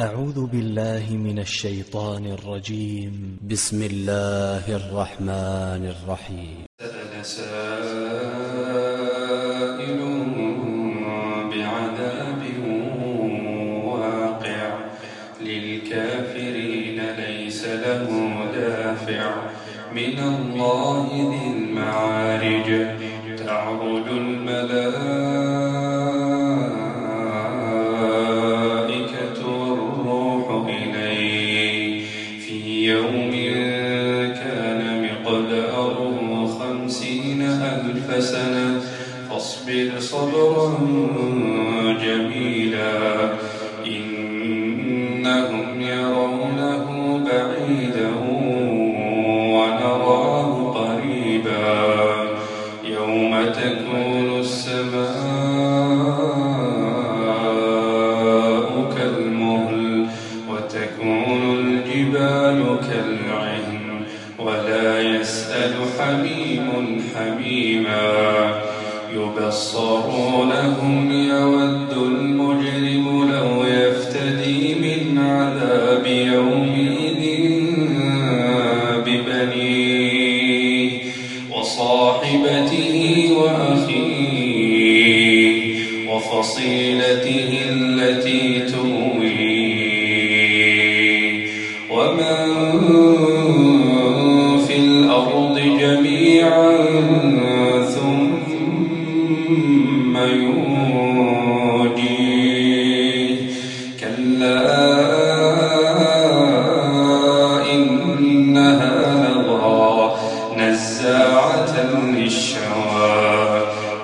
أعوذ بالله من الشيطان الرجيم. بسم الله الرحمن الرحيم. سأل سائل بعذاب واقع. للكافرين ليس له دافع. من الله ذي المعارج. ألف سنة فاصبر صبرا جميلا. إنهم يرونه يبصرونهم يود المجرم لو يفتدي من عذاب يومئذ ببنيه وصاحبته وأخيه وفصيلته التي تؤويه ومن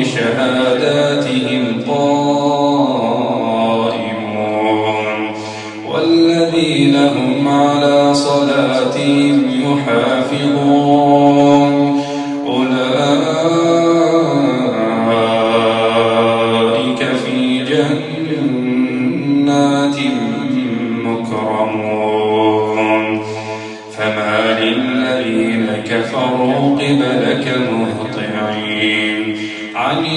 بشهاداتهم قائمون والذين هم على صلاتهم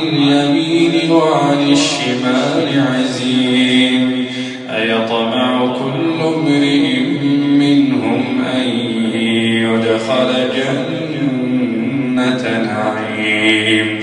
اليمين وعن الشمال عزين أيطمع كل امرئ منهم أن يدخل جنة نعيم.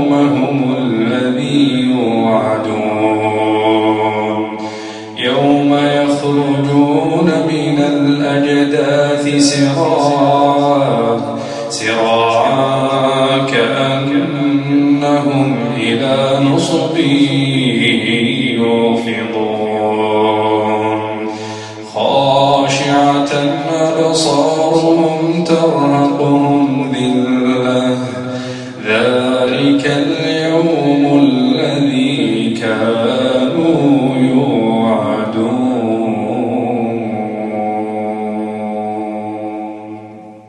يخرجون من الأجداث سراعا سراعا كأنهم إلى نصب يوفضون. خاشعة أبصارهم ترهقهم ذلة ذلك